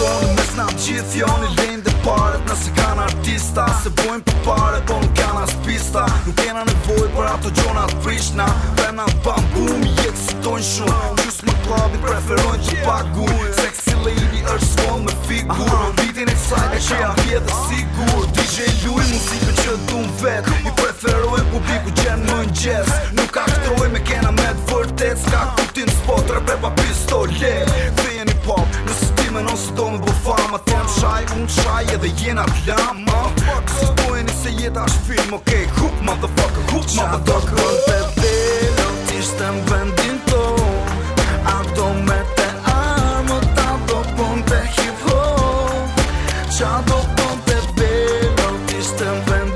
Në Mes nga gjithë i lejnë dhe paret Nëse kanë artista Se bojnë për pare Po nuk kanë as pista Nuk kena nevoj për ato gjona të prishna Vem nga bambum Jetë si tojnë shumë Qus më klabi preferojnë që pagu Sexy lady është svolë me figur Vitin e saj e që janë pje dhe sigur DJ Lui muzikën që dhun vet I preferojnë publiku gjenë më në gjes Nuk aktrojnë me kena me vërtet Ska kuptin spot për pa pistolet po më Tem shaj, unë shaj edhe jena t'lam Ma fuck, si t'bojeni se jeta është film Ok, hup, motherfucker, hup, motherfucker Qa do kërën të dhe, do t'ishtë në vendin to A do me të armë, ta do pon të hivho Qa do pon të dhe, do t'ishtë në vendin ah,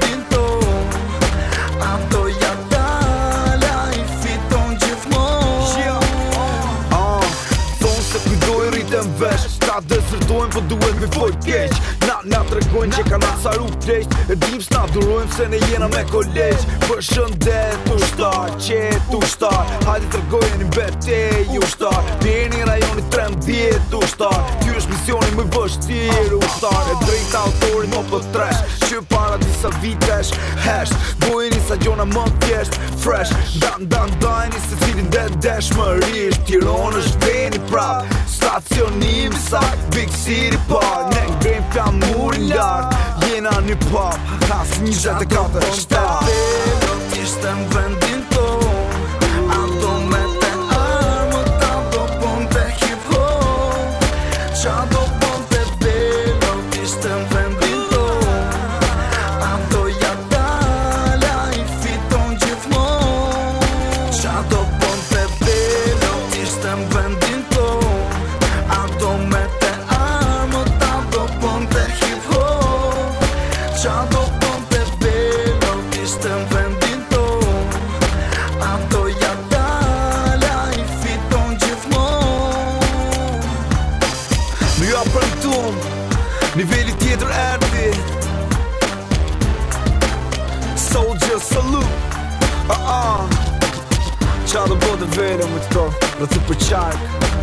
Vesh, Ta dësërtojmë për po duhet me fojt keq Na nga të regojnë që ka na rukë treq E dim s'na durojmë se ne jena me kolegj Për shëndet të ushtar, qet të ushtar Hajde të regojnë i mbet të ju shtar Në rajoni të të ushtar Kjo është misioni më vështir u ushtar E drejta autorin më për tresh Që para disa vitesh hesht Bojnë sa gjona më thjesht Fresh, dan, dan, dajni se cilin dhe desh më rish Tiron është veni prap, stacionim sa Big City Park Ne ngrim pja muri lart, jena një pop Has një gjatë e kate, shtar Dhe do t'ishtë në vendin Qa do fitum Niveli tjetër erdi Soldier salute uh -uh. Qa do bo të vene më të to Dhe të përqajk qajk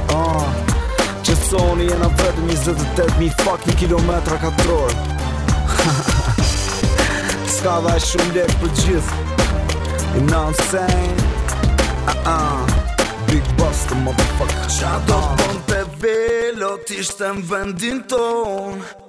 Ah uh. Që soni jena vetë një zëtë të të një kilometra ka drorë Ska dhe shumë lek për gjithë You know what I'm saying Ah uh Big Buster, motherfucker Qa do të uh-uh. bënte belo, ti shtë vendin ton